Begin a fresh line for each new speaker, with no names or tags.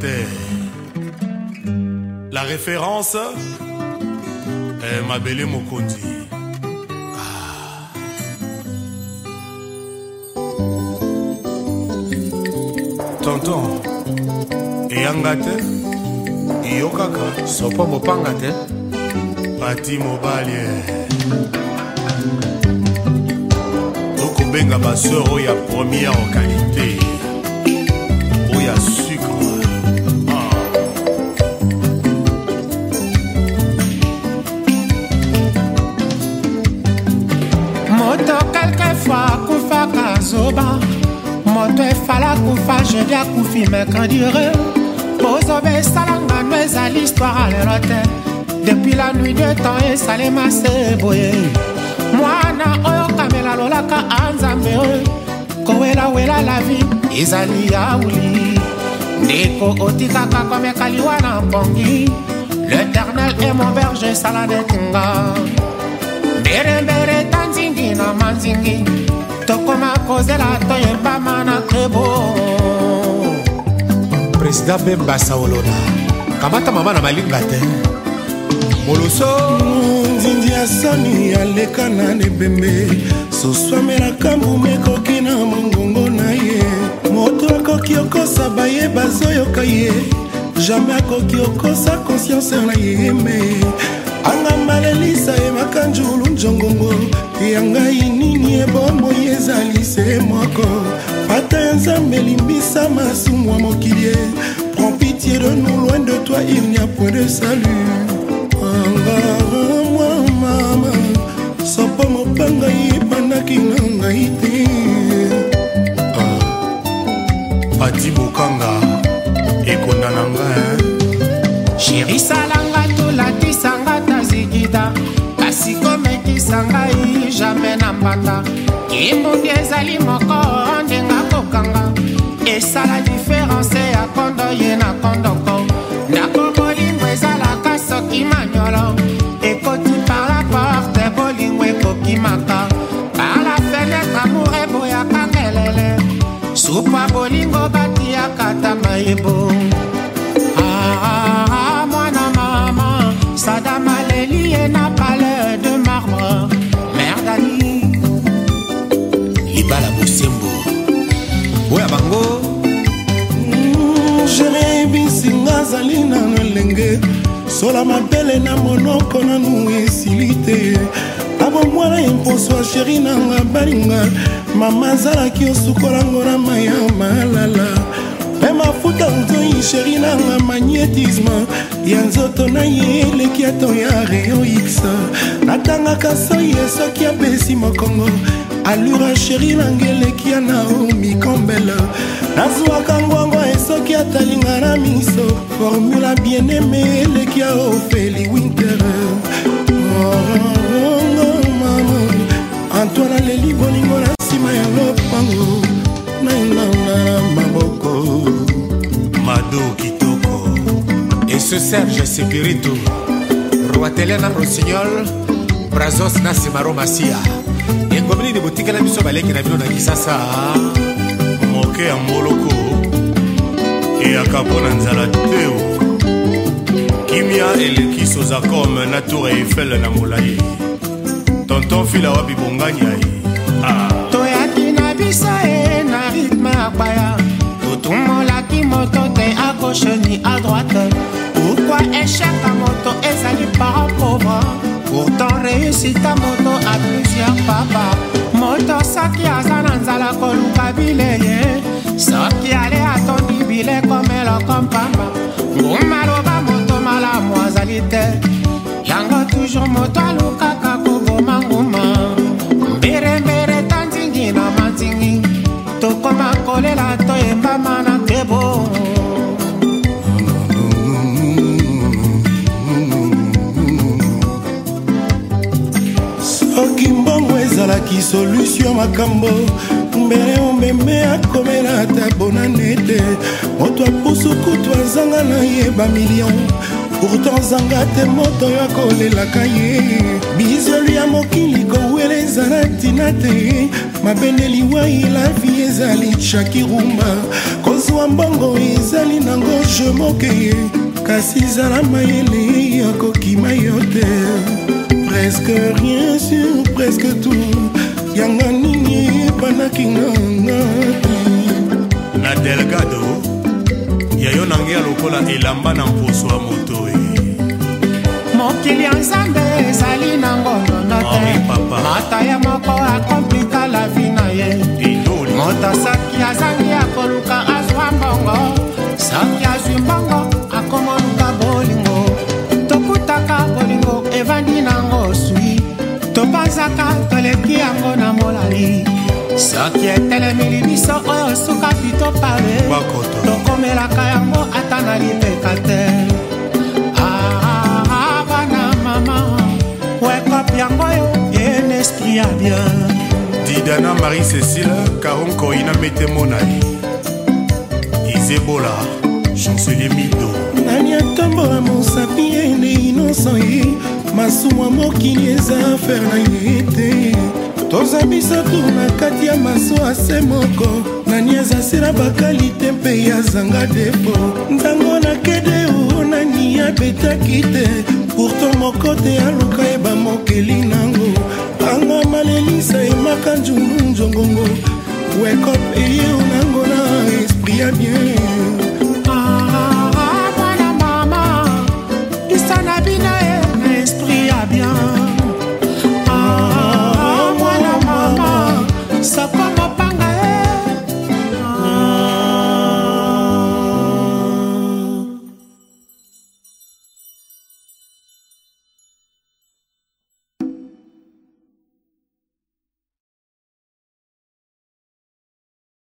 te la référence est mabele mokonzi ah. tonton eyanga te yo kaka sopo mopanga te pati mobali okobenga Basoro ya première qualité. ya sucre ah.
moto kelkefoi akufaka zoba moto efala akufa jedi akufi mekandire bozoba esalanga no ezali histoire lelo te depuis la nuit de temps esalema se boye mwana oyo kamela lolaka anzambe oyo kowelawela la vie ezali yauli ndeko otikaka komekaliwa na mpongi l'éternel est mon berger saladekinga mberembere eta nzingi na manzingi tokoma kozela toyebama na krebo président bemba saolola kamata mama na
malinga te moloso nzinzi ya soni aleka na libembe soswamelaka mbumeko te bazoyoka ye jamai akoki okosa konsiance na ye me anga malelisa yebaka njulu njongongo ya ngai nini ebomoi ezali se moko ata ya nzambe elimbisa masumu ya mokili ye prend pitié de nous loin de toi il n'y a point de salut angamwa mama sopo mopanga ebandaki na ngai te
ah. kokanga ekonda na nga sherisalanga
eh. tolatisanga tazikita kasi komekisa ngai jamai na mpaka kimbundi ezali moko ndenga kokanga esala diference ya kondo ye na kondoko ndako bolingo ezalaka soki manyolo ekoti par rapport te bolingo ekokimaka yebo ah, ah, ah mwana mama sadam aleli ye na palais de marbre
merdali
libala bosembo oya bango
mm, jerebisinga azali nano elenge sola mabele na monoko nanu esili te abomwana ya mposo ya sheri nanga balinga mama azalaki osukolango na mai ya malala me mafuta ozoi sheri nanga magnétisme ya nzoto na ye eleki ato ya reo x natangaka soye soki apesi mokongo alura sheri nanga eleki ya naomi kombela nazwaka ngwango esoki atalinga na miso formula bien-aime eleki ya ofeli winte monsieur serge
sekirito roatele na rosignol brazos na simaro masia engombi nini botikela biso baleki na bino na kisasa moke ya mboloko eyaka mpo na nzala teo kimia eleki sozacome na tour eiffel na molai tonton fila wapi bongani ai ah.
toyaki na biso e na rythme akwaya totumolaki moto te akoshe ni a droite pourquoi échec à moto ezali parent pauvre pourtant réussite à moto à plusieurs papa moto soki aza na nzala koluka bileye soki ale atondi bileko meloko mpamba nguma loba moto malamu azali te yango toujours moto alukaka koboma nguma mberembere tanzingi na manzingi tokoma kolela
ezalaki solutio makambo mbele omeme akomela ata bonane te moto apusukutu azanga na ye bamilio pourtant azanga te moto oyo akolelaka ye bizoli ya mokili kowela ezala ntina te mabende liwai lavi ezali shakirumba kozwa mbongo ezali nango je moke kasi zala mayele akokima yo te presque rien sur presque tout yanga nini epanaki nganga
na delgado yayo na ngai ya lokola elamba na mposo ya moto e
mokili ya nzambe ezali na ngondono ah te mata ya moko akomi ezaka toleki yango na molali soki etelemeli biso oyo sukaki topale tokomelaka yango ata na lipeka te ah, ah, ah, bana mama wekope yango yo bien esprit
ya bien didana marie cécile caron corina metemonae izebola chancelier mido
nani akambo ya mosapi ene inosan ye masumu ya mokili eza afere na ye te toza bisato na kati ya maso ase moko nani azasila bakalite mpe yazanga depo ntango nakede o nani abetaki te pourtant moko te aluka yeba mokeli nango banga malelisa emaka njungu njongongo wekop eye onango na esprit ya bien